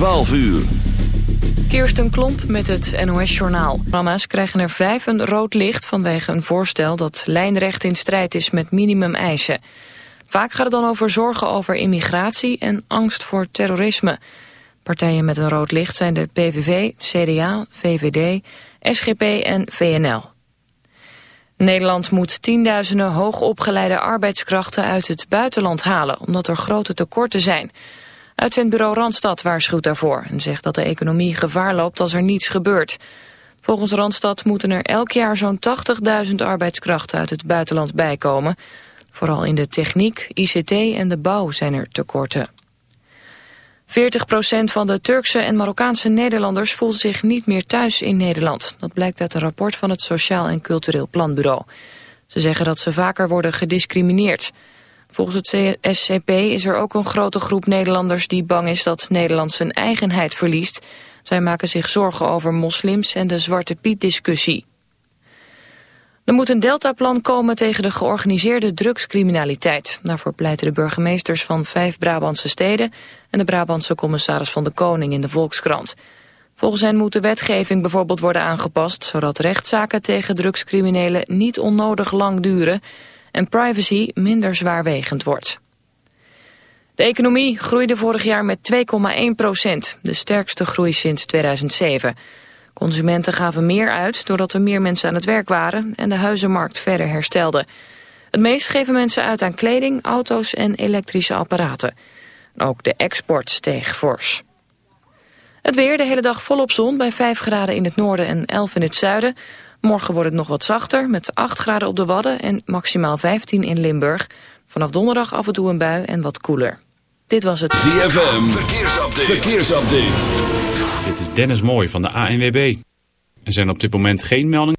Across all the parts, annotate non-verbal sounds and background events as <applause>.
12 uur. Kirsten Klomp met het NOS-journaal. Programma's krijgen er vijf een rood licht vanwege een voorstel dat lijnrecht in strijd is met minimumeisen. Vaak gaat het dan over zorgen over immigratie en angst voor terrorisme. Partijen met een rood licht zijn de PVV, CDA, VVD, SGP en VNL. Nederland moet tienduizenden hoogopgeleide arbeidskrachten uit het buitenland halen, omdat er grote tekorten zijn. Uitzendbureau Randstad waarschuwt daarvoor en zegt dat de economie gevaar loopt als er niets gebeurt. Volgens Randstad moeten er elk jaar zo'n 80.000 arbeidskrachten uit het buitenland bijkomen. Vooral in de techniek, ICT en de bouw zijn er tekorten. 40% van de Turkse en Marokkaanse Nederlanders voelt zich niet meer thuis in Nederland. Dat blijkt uit een rapport van het Sociaal en Cultureel Planbureau. Ze zeggen dat ze vaker worden gediscrimineerd. Volgens het SCP is er ook een grote groep Nederlanders die bang is dat Nederland zijn eigenheid verliest. Zij maken zich zorgen over moslims en de Zwarte Piet discussie. Er moet een deltaplan komen tegen de georganiseerde drugscriminaliteit. Daarvoor pleiten de burgemeesters van vijf Brabantse steden... en de Brabantse commissaris van de Koning in de Volkskrant. Volgens hen moet de wetgeving bijvoorbeeld worden aangepast... zodat rechtszaken tegen drugscriminelen niet onnodig lang duren... en privacy minder zwaarwegend wordt. De economie groeide vorig jaar met 2,1 procent, de sterkste groei sinds 2007... Consumenten gaven meer uit doordat er meer mensen aan het werk waren en de huizenmarkt verder herstelde. Het meest geven mensen uit aan kleding, auto's en elektrische apparaten. Ook de export steeg fors. Het weer de hele dag volop zon bij 5 graden in het noorden en 11 in het zuiden. Morgen wordt het nog wat zachter met 8 graden op de Wadden en maximaal 15 in Limburg. Vanaf donderdag af en toe een bui en wat koeler. Dit was het ZFM Verkeersupdate. Verkeersupdate. Dit is Dennis Mooi van de ANWB. Er zijn op dit moment geen meldingen.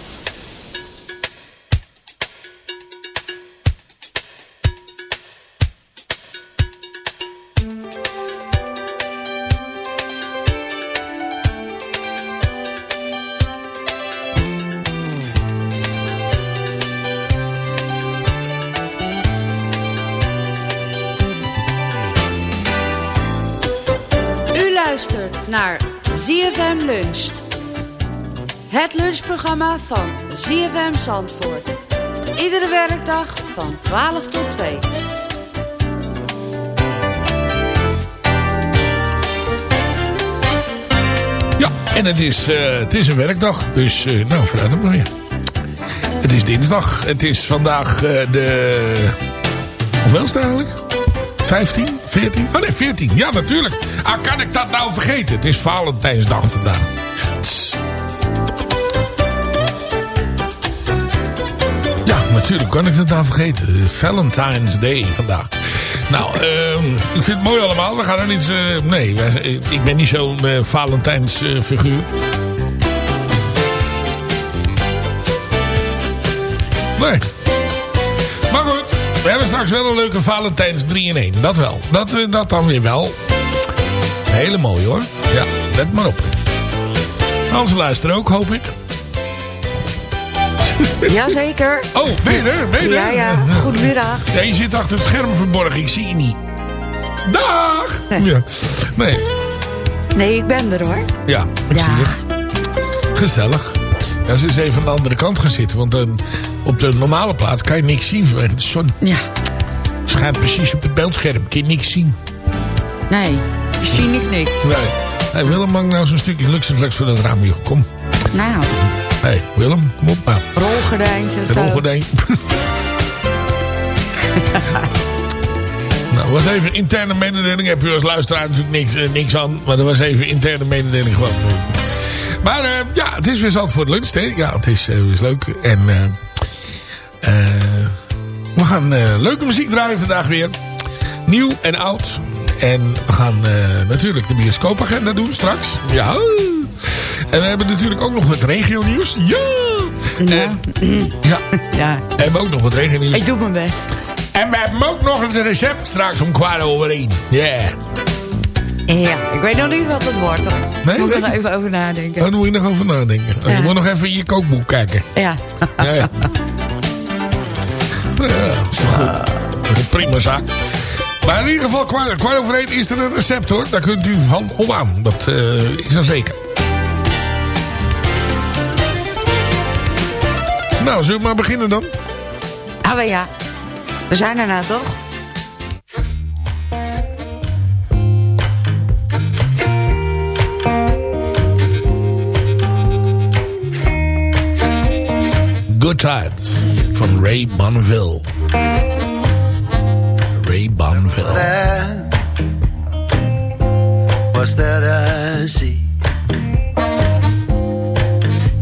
Het lunchprogramma van ZFM Zandvoort. Iedere werkdag van 12 tot 2. Ja, en het is, eh, het is een werkdag. Dus eh, nou, vooruit op maar. Het is dinsdag. Het is vandaag eh, de... Hoeveel is het eigenlijk? 15? 14? Oh nee, 14. Ja, natuurlijk. Ah, kan ik dat nou vergeten? Het is Valentijnsdag vandaag. Natuurlijk kan ik dat nou vergeten. Valentine's Day vandaag. Nou, ehm, ik vind het mooi allemaal. We gaan er niet... eh, nee, wij- ik ben niet zo'n eh, Valentijns eh, figuur. Nee. Maar goed, we hebben straks wel een leuke Valentijns 3 in 1. Dat wel. Dat, eh, dat dan weer wel. Hele mooi hoor. Ja, let maar op. Hans luisteren ook, hoop ik. <laughs> Jazeker. Oh, ben je er? Ben je er? Ja, ja. Goedemiddag. Ja, je zit achter het scherm verborgen. Ik zie je niet. Dag! Nee. Ja. Nee. Nee, ik ben er hoor. Ja, ik Ja. zie het. Gezellig. Ja, ze is even aan de andere kant gaan zitten. Want eh, op de normale plaats kan je niks zien vanwege de zon. Ja. Het schijnt precies op het beeldscherm. Kun je niks zien. Nee, zie ik niks. Nee. Hey, Willem, maak nou zo'n stukje luxeflex voor dat raam, joh. Kom. Nou, hey, Willem, kom op nou. rolgordijntje of De zo. rolgordijn. <laughs> nou, was even interne mededeling. Heb je als luisteraar natuurlijk niks, eh, niks aan. Maar dat was even interne mededeling gewoon. Maar eh, ja, het is weer zat voor het lunch. Hè? Ja, het is, is leuk. En eh, we gaan leuke muziek draaien vandaag weer. Nieuw en oud. En we gaan natuurlijk de bioscoopagenda doen straks. Ja. En we hebben natuurlijk ook nog het regio nieuws. Ja. Ja. En, <clears throat> ja. Ja, We hebben ook nog het regennieuws. ik doe mijn best. En we hebben ook nog het recept straks om kwart over één. Yeah. Ja, ik weet nog niet wat het wordt. Hoor. Nee, moet ik er even over nadenken. Daar moet je nog over nadenken. Oh, Ja. Je moet nog even in je kookboek kijken. Ja. Ja, ja. <laughs> ja dat is toch goed. Dat is een prima zaak. Maar in ieder geval, kwart, kwart over één is er een recept hoor. Daar kunt u van op aan. Dat eh, is er zeker. Nou, zullen we maar beginnen dan? Ah, maar ja. We zijn er nou toch? Good Times van Ray Bonneville. Ray Bonneville. What's that I see?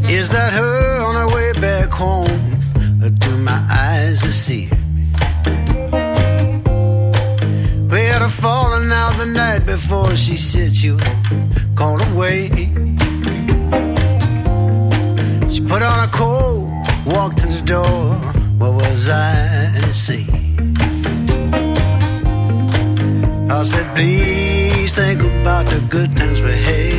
Is that her home? Or do my eyes deceive me? We had a falling out the night before she said she was gone away. She put on a coat, walked to the door. What was I to see? I said, please think about the good times we had.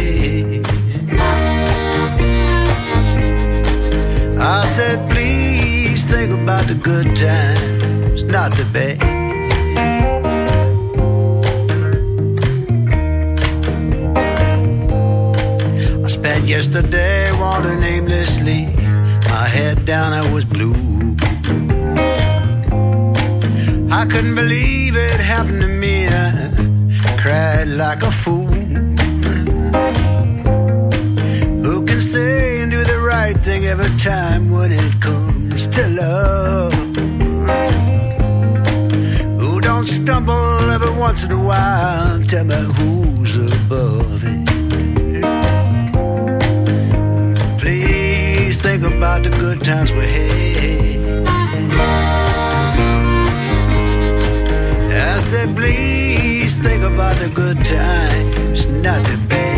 I said, please think about the good times, not the bad. I spent yesterday wandering aimlessly. My head down, I was blue. I couldn't believe it happened to me. I cried like a fool. The right thing every time when it comes to love? Who don't stumble every once in a while? Tell me who's above it. Please think about the good times we had. I said, please think about the good times, not the bad.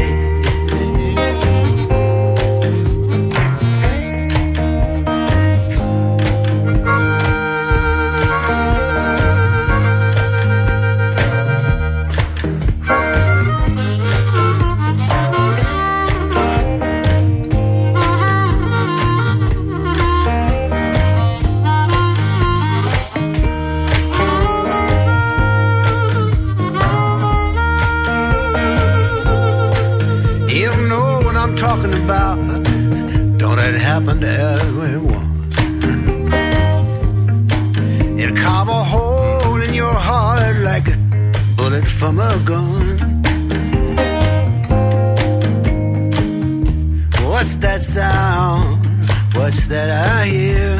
From a gun. What's that sound? What's that I hear?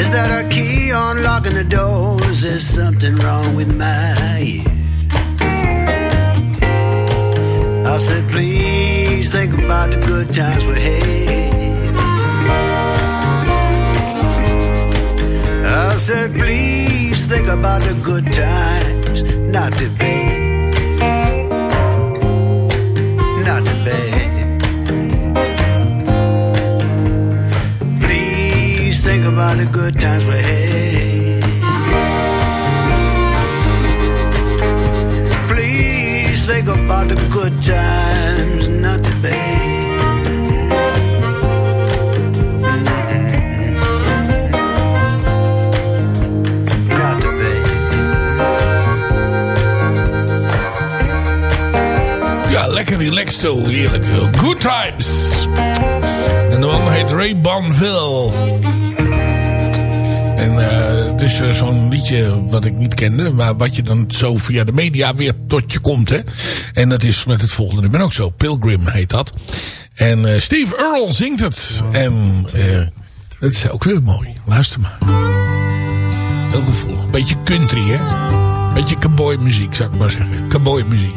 Is that a key unlocking the doors? Is something wrong with my ear? I said, please think about the good times we had. I said, please Think about the good times, not the bad. Not the bad. Please think about the good times we had. Please think about the good times. Next To. Heerlijk. Good Times. En de man heet Ray Banville. En uh, dus eh, zo'n liedje wat ik niet kende. Maar wat je dan zo via de media weer tot je komt. Hè? En dat is met het volgende ben ook zo. Pilgrim heet dat. En eh, Steve Earle zingt het. En dat is ook weer mooi. Luister maar. Heel gevoelig. Beetje country hè. Beetje cowboy muziek zou ik maar zeggen. Cowboy muziek.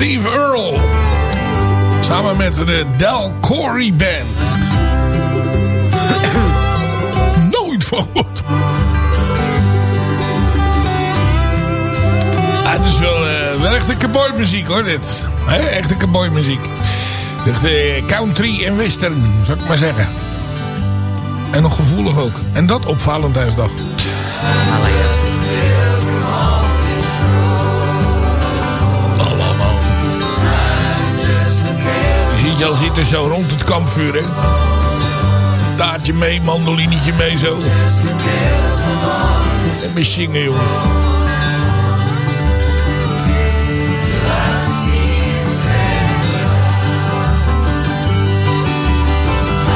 Steve Earle. Samen met de Del Corey Band. <coughs> Nooit van wat. Ah, het is wel, uh, wel echte cowboymuziek hoor dit. Echte echte cowboymuziek. De country en western, zou ik maar zeggen. En nog gevoelig ook. En dat op Valentijnsdag. Je al zitten zo rond het kampvuur, hè. Taartje mee, mandolinetje mee, zo. En me zingen, jongen.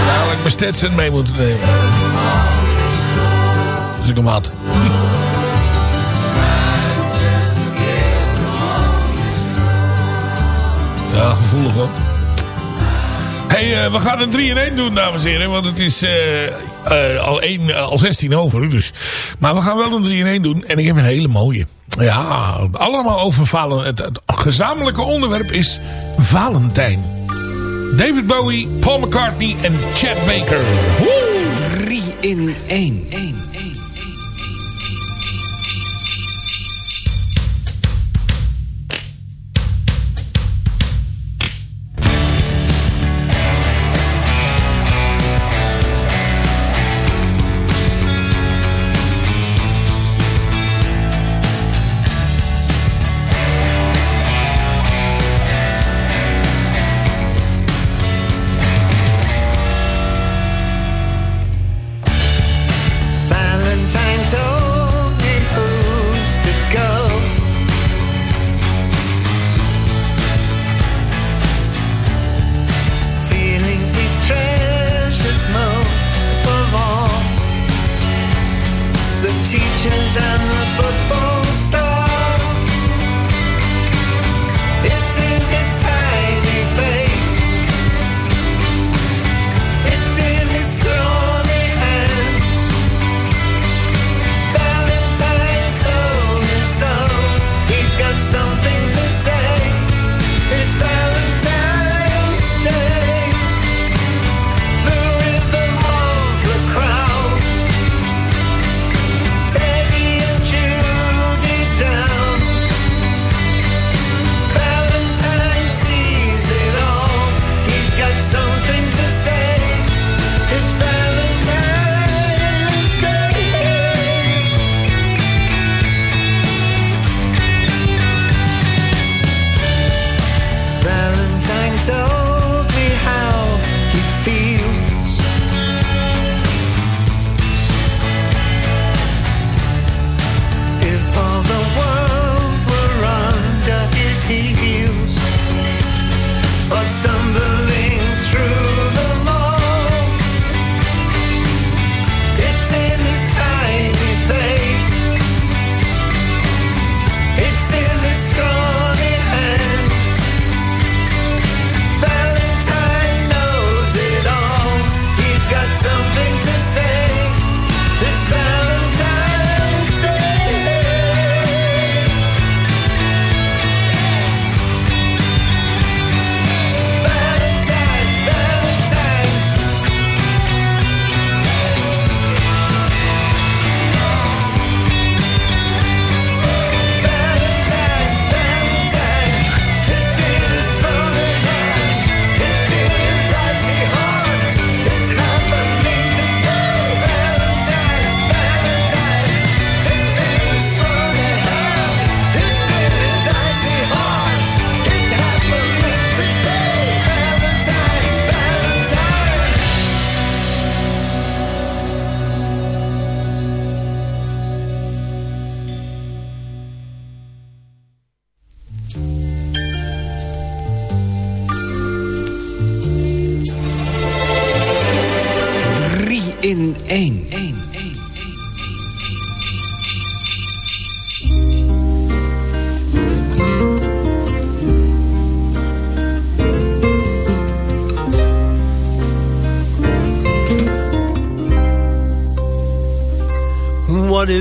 Eigenlijk mijn Stetson mee moeten nemen. Als ik hem had. Ja, gevoelig hoor. Hey, uh, we gaan een 3 in 1 doen, dames en heren. Want het is uh, al, 1, al 16 over. Dus. Maar we gaan wel een 3 in 1 doen. En ik heb een hele mooie. Ja, allemaal over Valentijn. Het, het gezamenlijke onderwerp is Valentijn. David Bowie, Paul McCartney en Chad Baker. Woe! 3 in 1. 1.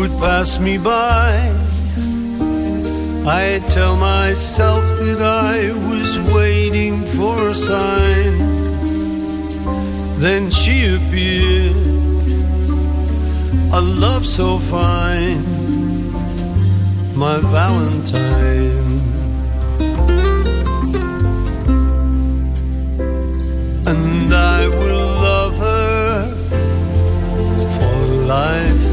would pass me by, I tell myself that I was waiting for a sign. Then she appeared a love so fine, my Valentine. And I will love her for life.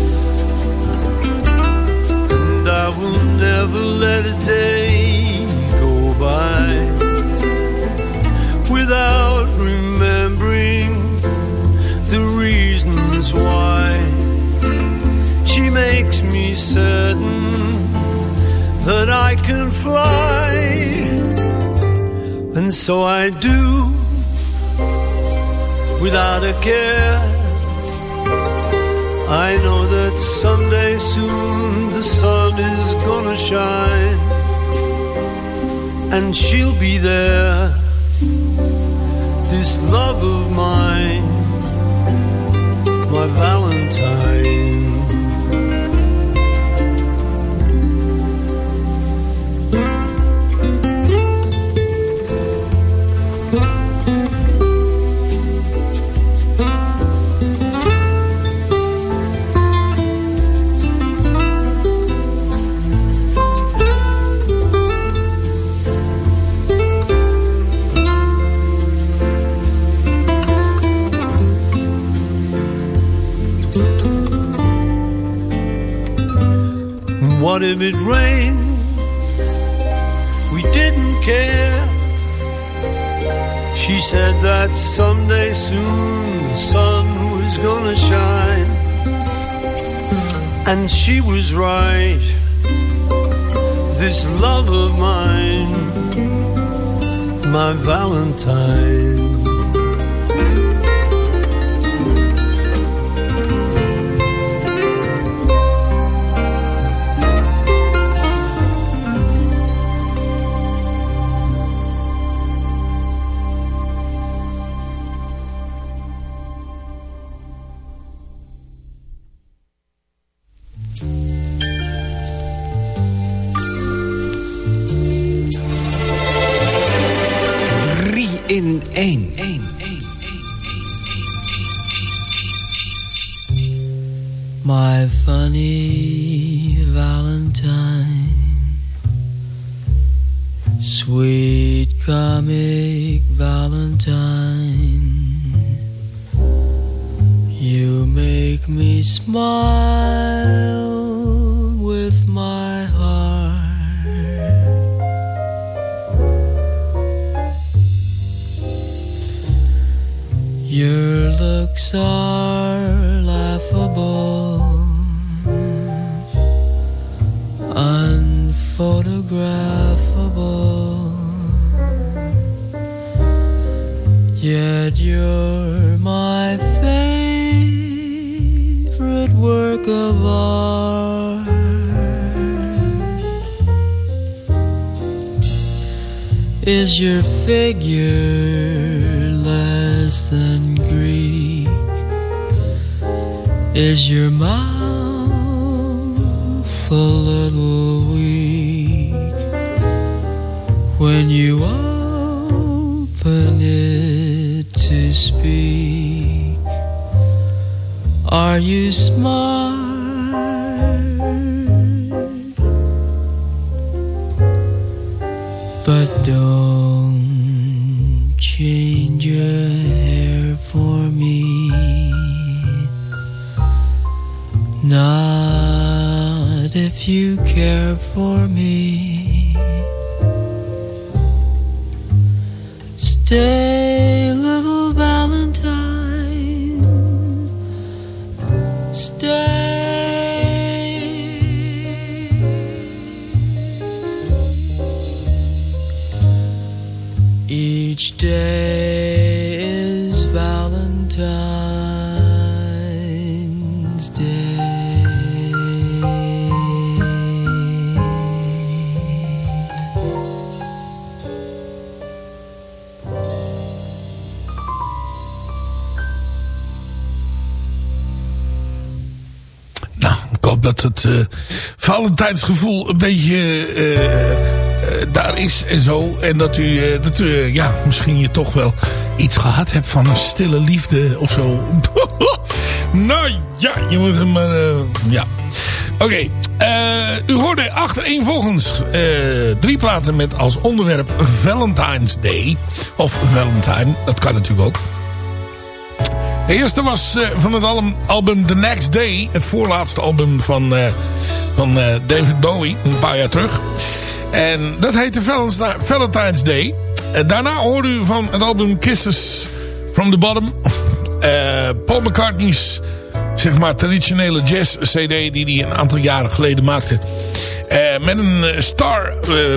Never let a day go by without remembering the reasons why she makes me certain that I can fly. And so I do without a care. I know that someday soon the sun is gonna shine and she'll be there. This love of mine, my Valentine. It rained? We didn't care. She said that someday soon the sun was gonna shine. And she was right. This love of mine, my Valentine. My funny Are you smart? Het eh Valentijnsgevoel een beetje eh, eh, daar is en zo. En dat u, dat ja, misschien je toch wel iets gehad hebt van een stille liefde of zo. <laughs> nou ja, je moet hem maar... ja. Oké, u hoorde achtereenvolgens drie platen met als onderwerp Valentine's Day. Of Valentine, dat kan natuurlijk ook. De eerste was eh, van het album, The Next Day. Het voorlaatste album van, eh, van eh, David Bowie. Een paar jaar terug. En dat heette Valentine- Valentine's Day. Daarna hoorde u van het album Kisses from the Bottom. Paul McCartney's zeg maar traditionele jazz cd die hij een aantal jaren geleden maakte. Met een star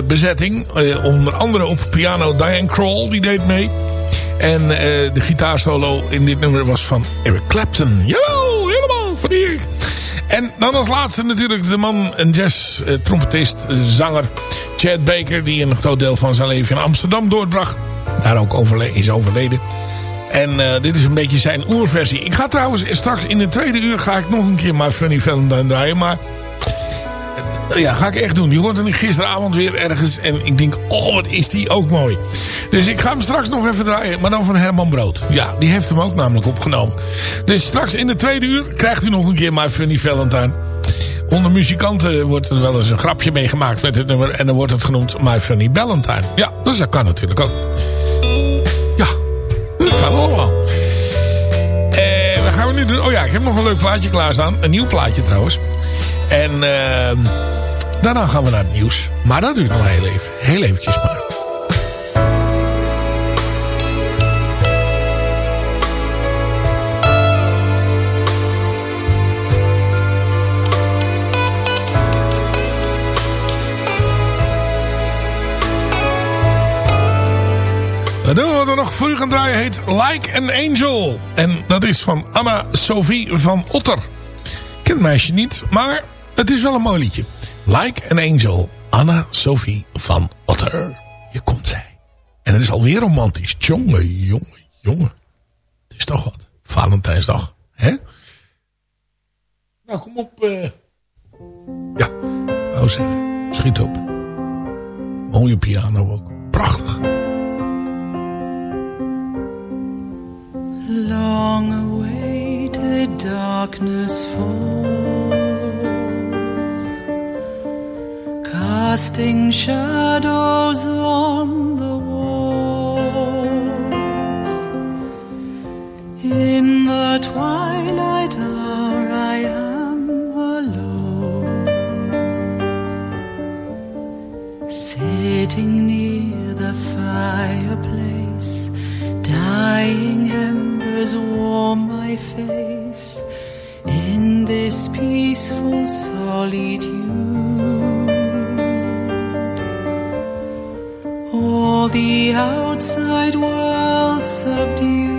bezetting. Onder andere op piano Diane Kroll, die deed mee. En eh, de gitaarsolo in dit nummer was van Eric Clapton. Jawel, helemaal van Erik. En dan als laatste natuurlijk de man, een jazz, eh, trompetist, zanger Chad Baker... die een groot deel van zijn leven in Amsterdam doorbracht. Daar ook overle is overleden. En eh, dit is een beetje zijn oerversie. Ik ga trouwens straks in de tweede uur ga ik nog een keer My Funny Valentine draaien. Maar ja, ga ik echt doen. Die hoort er gisteravond weer ergens. En ik denk, oh wat is die ook mooi. Dus ik ga hem straks nog even draaien. Maar dan van Herman Brood. Ja, die heeft hem ook namelijk opgenomen. Dus straks in de tweede uur krijgt u nog een keer My Funny Valentine. Onder muzikanten wordt er wel eens een grapje mee gemaakt met het nummer. En dan wordt het genoemd My Funny Valentine. Ja, dus dat kan natuurlijk ook. Ja, dat kan allemaal. Eh, wat gaan we nu doen? Oh ja, ik heb nog een leuk plaatje klaarstaan. Een nieuw plaatje trouwens. En ehm, daarna gaan we naar het nieuws. Maar dat duurt nog heel even. Heel eventjes maar. Het nummer wat we nog u gaan draaien heet Like an Angel. En dat is van Anna-Sophie van Otter. Ik ken het meisje niet, maar het is wel een mooi liedje. Like an Angel, Anna-Sophie van Otter. Hier komt zij. En het is alweer romantisch. Jongen, jongen, jongen. Het is toch wat. Valentijnsdag, hè? Nou, kom op. eh. Ja, wou zeggen. Schiet op. Mooie piano ook. Prachtig. Long awaited darkness falls, casting shadows on outside world subdued.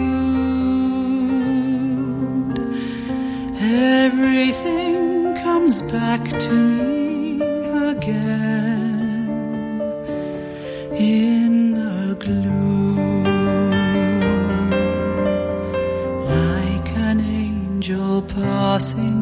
Everything comes back to me again in the gloom. Like an angel passing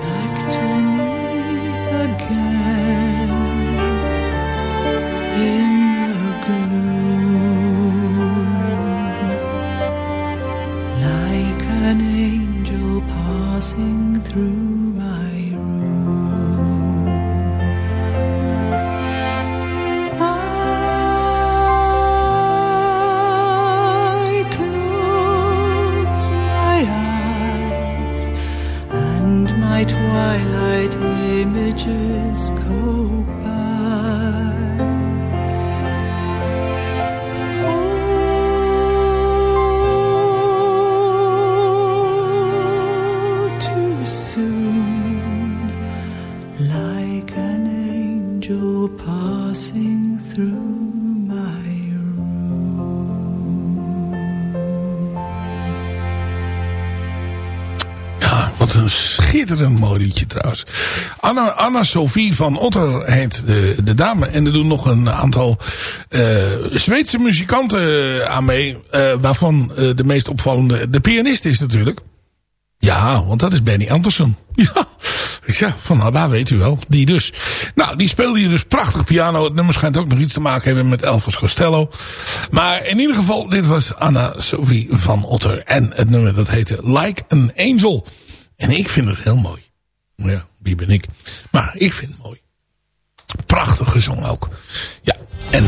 comes back to me again Anna, Anna Sophie van Otter heet de, de dame. En er doen nog een aantal uh, Zweedse muzikanten aan mee. Uh, waarvan de meest opvallende de pianist is natuurlijk. Ja, want dat is Benny Andersson. <laughs> Ja, ja van Abba weet u wel. Die dus. Nou, die speelde hier dus prachtig piano. Het nummer schijnt ook nog iets te maken hebben met Elvis Costello. Maar in ieder geval, dit was Anna Sophie van Otter. En het nummer dat heette Like an Angel. En ik vind het heel mooi. Ja, wie ben ik? Maar ik vind het mooi. Prachtig gezongen ook. Ja, en...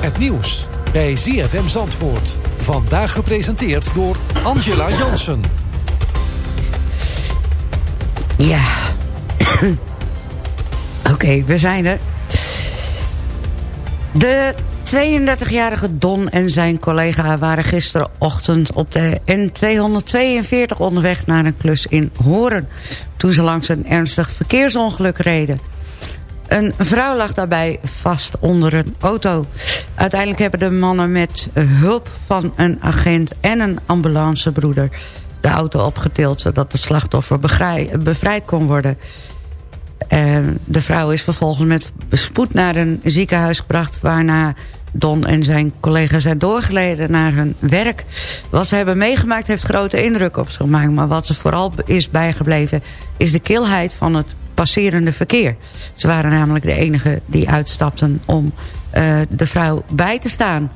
Het nieuws bij ZFM Zandvoort. Vandaag gepresenteerd door Angela Jansen. Ja. <coughs> Oké, okay, we zijn er. De 32-jarige Don en zijn collega waren gisterenochtend op de N242 onderweg naar een klus in Horen... toen ze langs een ernstig verkeersongeluk reden. Een vrouw lag daarbij vast onder een auto. Uiteindelijk hebben de mannen met hulp van een agent en een ambulancebroeder... de auto opgetild zodat het slachtoffer bevrijd kon worden. En de vrouw is vervolgens met spoed naar een ziekenhuis gebracht... waarna Don en zijn collega's zijn doorgeleden naar hun werk. Wat ze hebben meegemaakt heeft grote indruk op ze gemaakt... maar wat ze vooral is bijgebleven is de kilheid van het passerende verkeer. Ze waren namelijk de enige die uitstapten om uh, de vrouw bij te staan.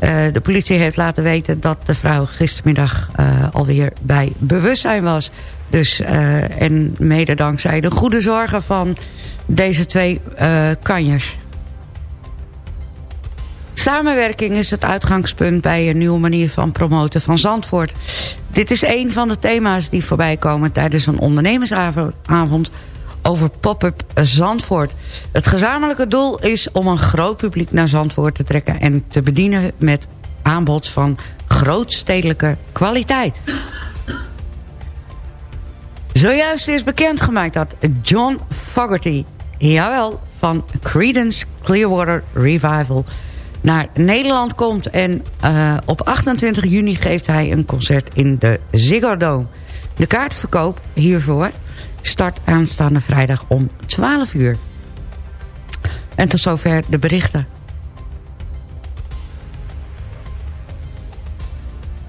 Uh, de politie heeft laten weten dat de vrouw gistermiddag uh, alweer bij bewustzijn was. Dus, en mede dankzij de goede zorgen van deze twee kanjers. Samenwerking is het uitgangspunt bij een nieuwe manier van promoten van Zandvoort. Dit is een van de thema's die voorbij komen tijdens een ondernemersavond over pop-up Zandvoort. Het gezamenlijke doel is om een groot publiek naar Zandvoort te trekken... en te bedienen met aanbod van grootstedelijke kwaliteit. Zojuist is bekendgemaakt dat John Fogerty jawel, van Creedence Clearwater Revival naar Nederland komt. En uh, op 28 juni geeft hij een concert in de Ziggo Dome. De kaartverkoop hiervoor start aanstaande vrijdag om 12 uur. En tot zover de berichten.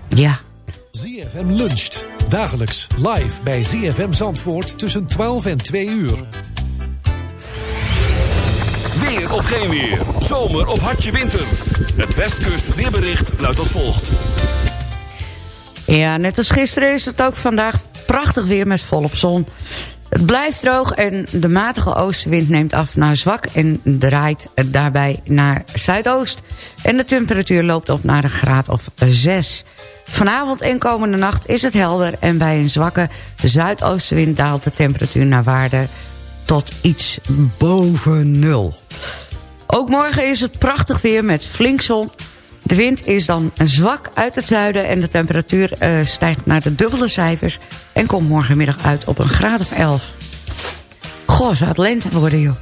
Ja. ZFM luncht. Dagelijks live bij ZFM Zandvoort tussen 12 en 2 uur. Geen weer. Zomer of hartje winter. Het Westkust weerbericht luidt als volgt. Ja, net als gisteren is het ook vandaag prachtig weer met volop zon. Het blijft droog en de matige oostenwind neemt af naar zwak... en draait daarbij naar zuidoost. En de temperatuur loopt op naar een graad of 6. Vanavond en komende nacht is het helder... en bij een zwakke zuidoostenwind daalt de temperatuur naar waarde... tot iets boven nul. Ook morgen is het prachtig weer met flink zon... De wind is dan zwak uit het zuiden en de temperatuur uh, stijgt naar de dubbele cijfers... en komt morgenmiddag uit op een graad of 11. Goh, zou het lente worden, joh.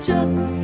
Just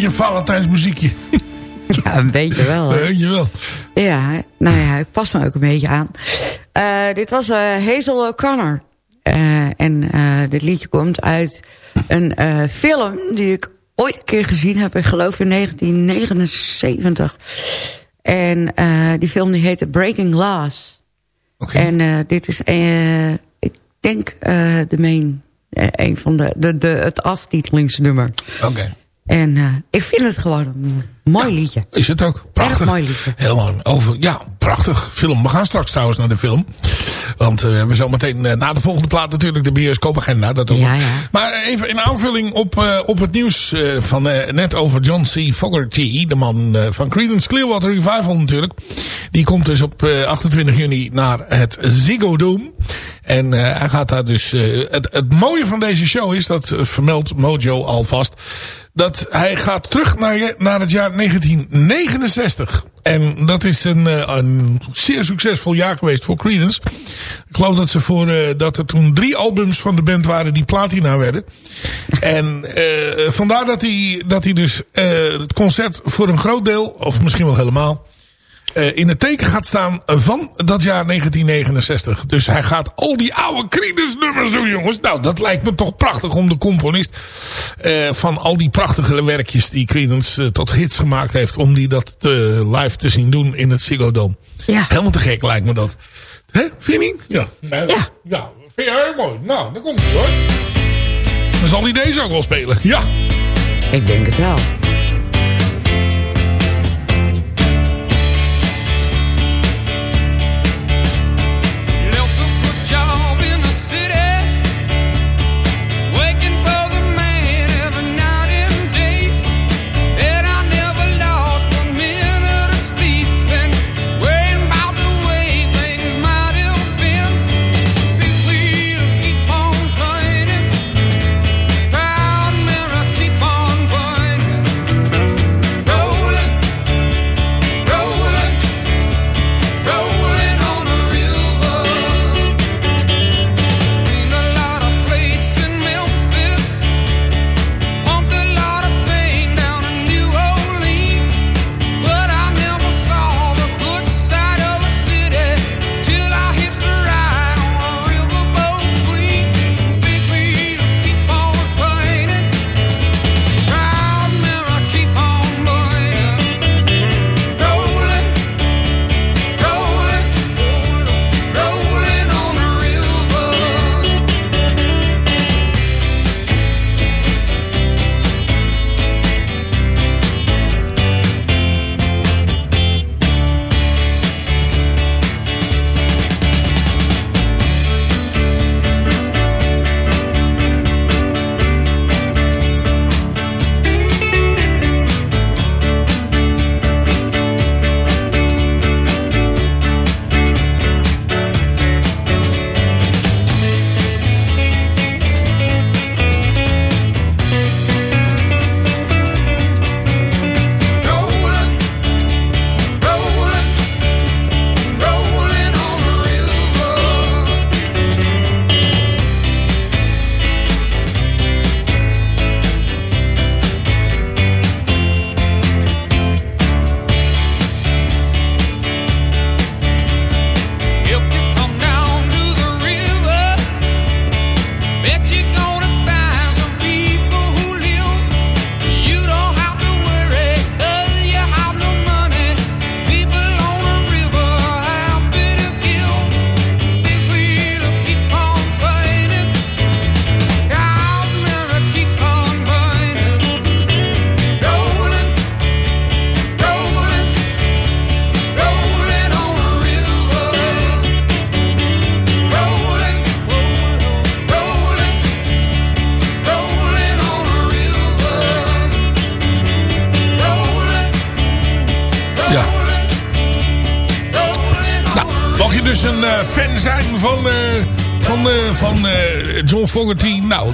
beetje een Valentijnsmuziekje. <laughs> Ja, een beetje wel. hè. Weet je wel. Ja, nou ja, het past me ook een beetje aan. Eh, dit was eh, Hazel O'Connor. Eh, en dit liedje komt uit een film die ik ooit een keer gezien heb. Ik geloof in 1979. En die film die heette Breaking Glass. En eh, dit is, ik denk, de main, een van de, de, de, het aftitelingsnummer. Oké. En eh, ik vind het gewoon een mooi liedje. Is het ook. Prachtig. Erg mooi liedje. Helemaal over, ja, prachtig film. We gaan straks trouwens naar de film. Want eh, we hebben zometeen eh, na de volgende plaat natuurlijk de bioscoopagenda. Dat ook. Ja, ja. Maar even in aanvulling op, eh, op het nieuws van net over John C. Fogerty. De man van Creedence Clearwater Revival natuurlijk. Die komt dus op eh, 28 juni naar het Ziggo Dome. En hij gaat daar dus... het, het mooie van deze show is, dat vermeldt Mojo alvast... dat hij gaat terug naar, je- naar het jaar 1969. En dat is een, eh, een zeer succesvol jaar geweest voor Creedence. Ik geloof dat, ze voor, eh, dat er toen drie albums van de band waren die platina werden. En eh, vandaar dat hij, dat hij dus het concert voor een groot deel, of misschien wel helemaal in het teken gaat staan van dat jaar 1969. Dus hij gaat al die oude Creedence nummers doen, jongens. Nou, dat lijkt me toch prachtig om de componist eh, van al die prachtige werkjes die Creedence eh, tot hits gemaakt heeft, om die dat eh, live te zien doen in het Ziggo Dome. Ja. Helemaal te gek lijkt me dat. Hè, vind je niet? Ja. ja. Ja, vind je heel mooi. Nou, dan komt hij hoor. Dan zal hij deze ook wel spelen. Ja. Ik denk het wel.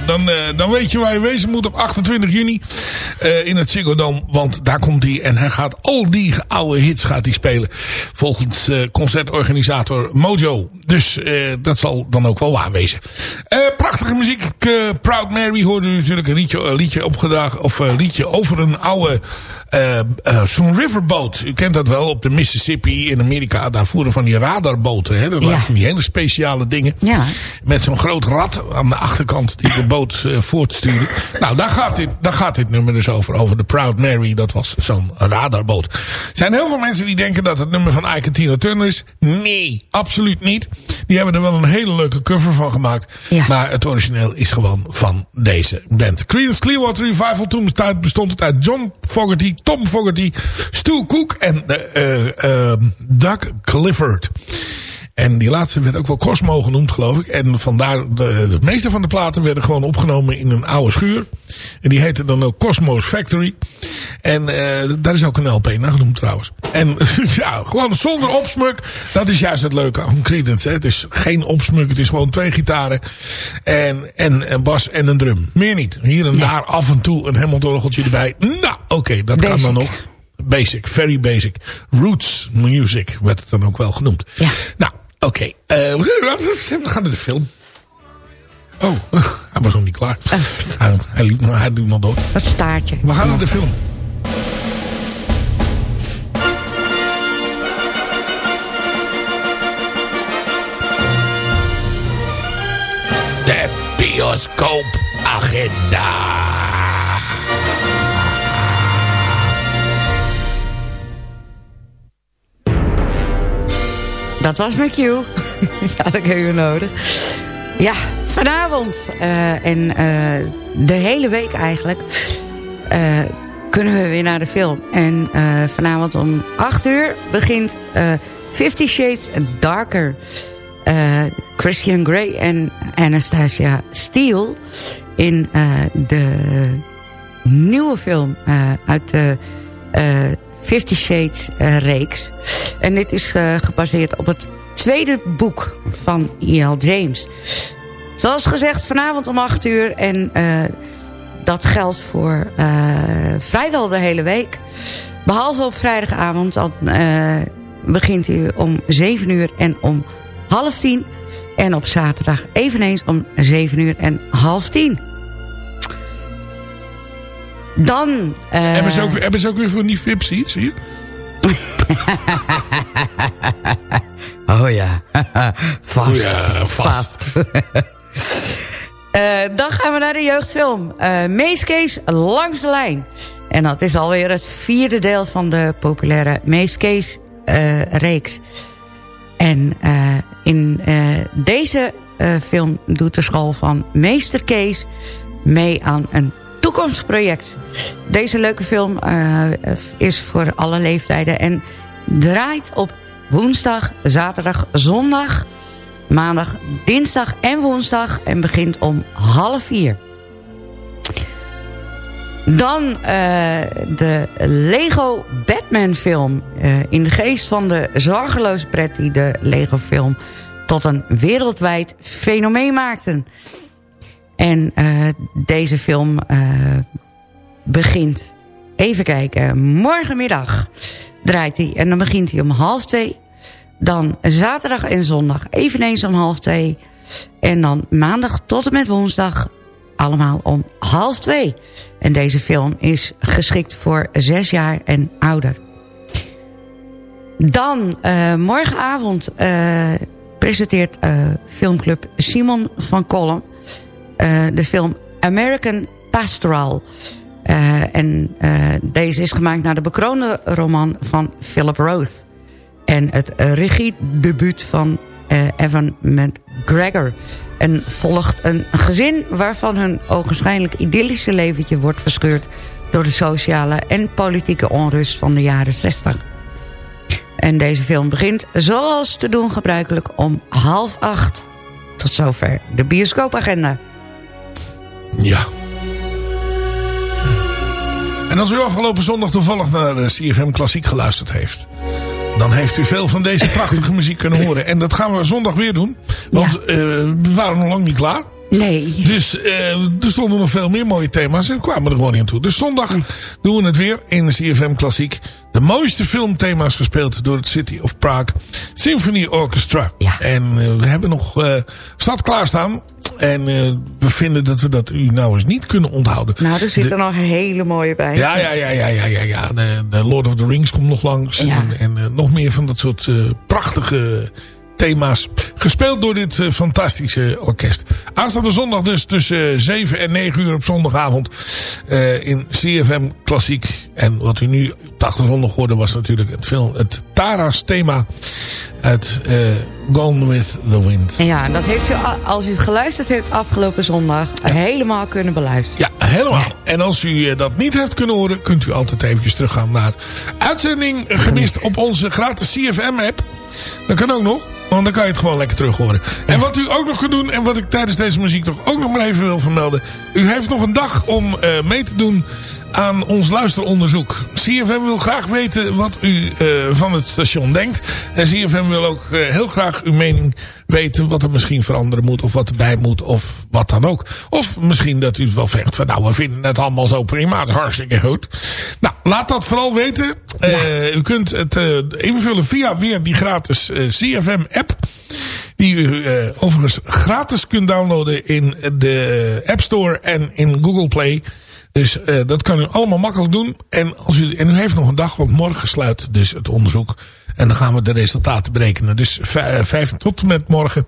Dan, eh, dan weet je waar je wezen moet op 28 juni eh, in het Ziggo Dome. Want daar komt hij en hij gaat al die oude hits gaat hij spelen. Volgens eh, concertorganisator Mojo. Dus dat zal dan ook wel waar wezen. Eh, prachtige muziek. Eh, Proud Mary hoorde u natuurlijk een liedje, een liedje opgedragen. Of een liedje over een oude eh, eh, zo'n riverboat. U kent dat wel op de Mississippi in Amerika. Daar voeren van die radarboten. Hè? Dat waren die hele speciale dingen. Ja. Met zo'n groot rad aan de achterkant die de boot eh, voortstuurde. Nou, daar gaat, dit, daar gaat dit nummer dus over. Over de Proud Mary. Dat was zo'n radarboot. Er zijn heel veel mensen die denken dat het nummer van Ike Tina Turner is. Nee, absoluut niet. Die hebben er wel een hele leuke cover van gemaakt. Ja. Maar het is gewoon van deze band. Creedence Clearwater Revival. Toen bestond- bestond het uit John Fogerty, Tom Fogerty, Stu Cook en eh, eh, eh, Doug Clifford. En die laatste werd ook wel Cosmo genoemd, geloof ik. En vandaar, de, de meeste van de platen werden gewoon opgenomen in een oude schuur. En die heette dan ook Cosmo's Factory. En eh, daar is ook een LP naar genoemd trouwens. En <laughs> ja, gewoon zonder opsmuk. Dat is juist het leuke aan Creedence. Hè. Het is geen opsmuk. Het is gewoon twee gitaren. En, en een bas en een drum. Meer niet. Hier en daar af en toe een Hammond-orgeltje erbij. Nou, oké, dat kan dan nog. Basic, very basic. Roots music werd het dan ook wel genoemd. Ja. Nou, oké. eh, we gaan naar de film. Oh, <laughs> hij was nog niet klaar. Hij, hij, liep, hij doet nog door. Dat staartje. We gaan naar de film. De bioscoopagenda. Dat was mijn cue. <laughs> Had ik even nodig. Ja, vanavond eh, en eh, de hele week eigenlijk... eh, kunnen we weer naar de film. En vanavond om 8 uur begint Fifty Shades Darker. Christian Grey en Anastasia Steele... in de nieuwe film uit de Fifty Shades eh, reeks. En dit is eh, gebaseerd op het tweede boek van E.L. James. Zoals gezegd, vanavond om 8 uur. En eh, dat geldt voor vrijwel de hele week. Behalve op vrijdagavond. Dan begint hij om 7 uur en om half 10. En op zaterdag eveneens om 7 uur en half 10. Dan... eh, hebben, ze ook, weer- hebben ze ook weer van die VIP seats hier? <laughs> Oh ja, <laughs> vast. Oh ja, vast. <laughs> Eh, dan gaan we naar de jeugdfilm. eh Meeskees langs de lijn. En dat is alweer het vierde deel van de populaire Meeskees reeks. En in deze film doet de school van Meester Kees mee aan een toekomstproject. Deze leuke film eh, is voor alle leeftijden en draait op woensdag, zaterdag, zondag, maandag, dinsdag en woensdag en begint om half vier. Dan eh, de Lego Batman film. eh, in de geest van de zorgeloze pret die de Lego film tot een wereldwijd fenomeen maakten. En deze film begint, even kijken, morgenmiddag draait hij. En dan begint hij om half twee. Dan zaterdag en zondag eveneens om half twee. En dan maandag tot en met woensdag allemaal om half twee. En deze film is geschikt voor zes jaar en ouder. Dan eh, morgenavond eh, presenteert eh, filmclub Simon van Kolm... de film American Pastoral. Eh, en eh, deze is gemaakt naar de bekroonde roman van Philip Roth. En het eh, regiedebuut van eh, Evan McGregor. En volgt een gezin waarvan hun ogenschijnlijk idyllische leventje wordt verscheurd... door de sociale en politieke onrust van de jaren 60. En deze film begint, zoals te doen gebruikelijk, om half acht. Tot zover de bioscoopagenda. Ja. En als u afgelopen zondag toevallig naar de CFM Klassiek geluisterd heeft... dan heeft u veel van deze prachtige <laughs> muziek kunnen horen. En dat gaan we zondag weer doen. Want eh, we waren nog lang niet klaar. Nee. Dus eh, er stonden nog veel meer mooie thema's en kwamen er gewoon niet aan toe. Dus zondag doen we het weer in de CFM Klassiek. De mooiste filmthema's gespeeld door het City of Prague Symphony Orchestra. En eh, we hebben nog uh, stad klaarstaan. En eh, we vinden dat we dat u nou eens niet kunnen onthouden. Nou, er zit De- er nog hele mooie bij. ja, ja, ja, ja, ja, ja, ja. De, de Lord of the Rings komt nog langs. Ja. En, en eh, nog meer van dat soort eh, prachtige thema's. Gespeeld door dit fantastische orkest. Aanstaande zondag dus tussen eh, 7 en 9 uur op zondagavond. in CFM Klassiek. En wat u nu op de achtergrond nog hoorde was natuurlijk het, film, het Tara's thema. Uit eh, Gone with the Wind. En ja, dat heeft u, als u geluisterd heeft afgelopen zondag... helemaal kunnen beluisteren. Ja, helemaal. En als u eh, dat niet heeft kunnen horen... kunt u altijd eventjes teruggaan naar uitzending gemist op onze gratis CFM-app. Dat kan ook nog. Want dan kan je het gewoon lekker terug horen. En wat u ook nog kunt doen... en wat ik tijdens deze muziek toch ook nog maar even wil vermelden... u heeft nog een dag om eh, mee te doen aan ons luisteronderzoek. CFM wil graag weten wat u eh, van het station denkt. En CFM wil ook eh, heel graag uw mening weten... wat er misschien veranderen moet of wat erbij moet of wat dan ook. Of misschien dat u het wel vecht van... nou, we vinden het allemaal zo prima, het is hartstikke goed. Nou, laat dat vooral weten. Eh, u kunt het invullen via weer die gratis eh, CFM-app... Die u overigens gratis kunt downloaden in de App Store en in Google Play. Dus eh, dat kan u allemaal makkelijk doen. En, als u, en u heeft nog een dag, want morgen sluit dus het onderzoek. En dan gaan we de resultaten berekenen. Dus vij- vijf tot en met morgen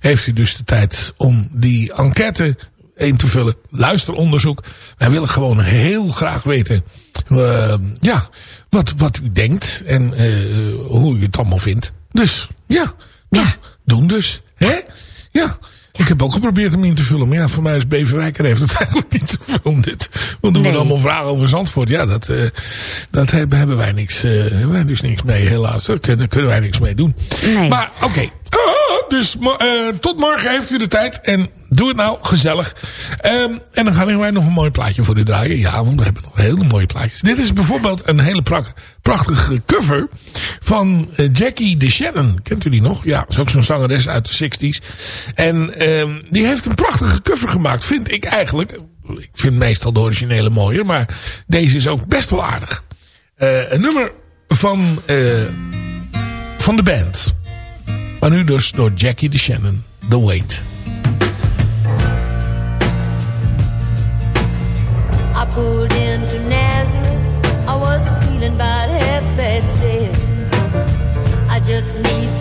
heeft u dus de tijd om die enquête in te vullen. Luisteronderzoek. Wij willen gewoon heel graag weten eh, ja, wat, wat u denkt en eh, hoe u het allemaal vindt. Dus ja, nou, doen dus. Hè? Ja. Ik heb ook geprobeerd hem in te vullen. Maar ja, voor mij is Beverwijk er heeft het <laughs> eigenlijk niet zoveel om dit. Want doen we Nee. allemaal vragen over Zandvoort. Ja, dat, eh, dat hebben, hebben wij niks, eh, hebben wij dus niks mee helaas. Daar kunnen, kunnen wij niks mee doen. Nee. Maar oké. Ah, dus eh, tot morgen heeft u de tijd. En doe het nou gezellig. Ehm, en dan gaan wij nog een mooi plaatje voor u draaien. Ja, want we hebben nog hele mooie plaatjes. Dit is bijvoorbeeld een hele prachtige cover van eh, Jackie de Shannon. Kent u die nog? Ja, is ook zo'n zangeres uit de 60s. En ehm, die heeft een prachtige cover gemaakt, vind ik eigenlijk. Ik vind meestal de originele mooier, maar deze is ook best wel aardig. Eh, een nummer van, eh, van de band. Maar nu dus door Jackie de Shannon, The Wait. I pulled into Nazareth. I was feeling about half. I just need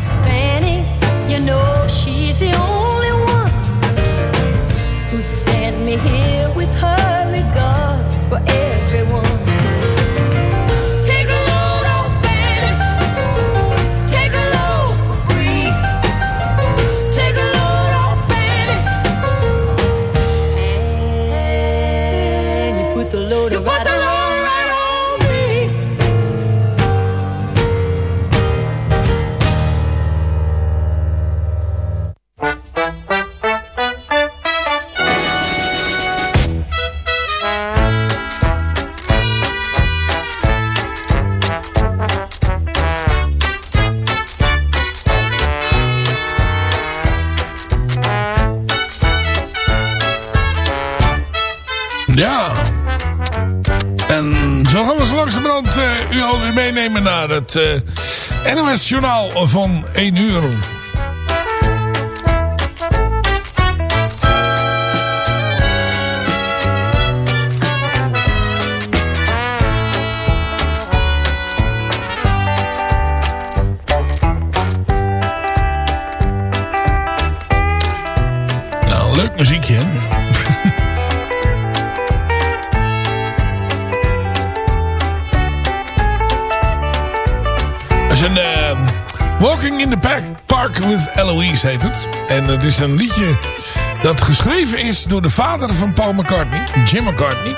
Miss Fanny. You know she's the only one who sent me here with her het eh NOS Journaal van 1 uur. Het is een liedje dat geschreven is door de vader van Paul McCartney, Jim McCartney.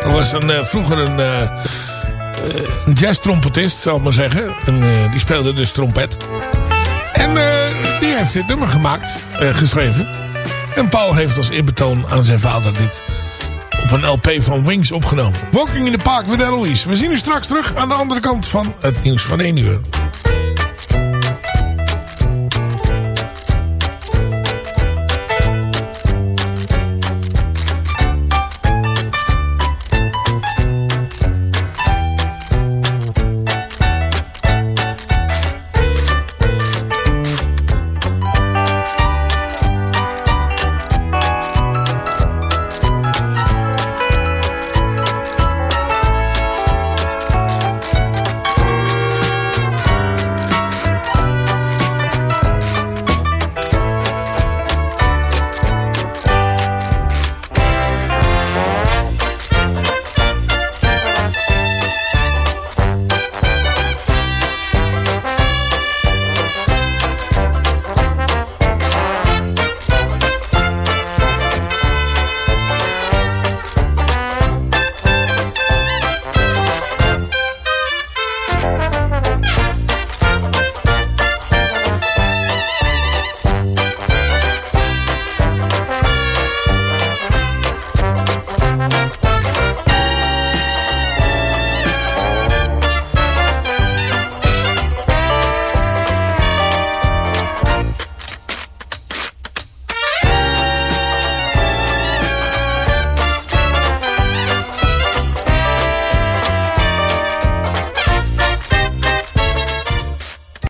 Dat was een, eh, vroeger een, een jazz-trompetist, zal ik maar zeggen. En, eh, die speelde dus trompet. En die heeft dit nummer gemaakt, geschreven. En Paul heeft als eerbetoon aan zijn vader dit op een LP van Wings opgenomen. Walking in the Park with Eloise. We zien u straks terug aan de andere kant van het nieuws van 1 uur.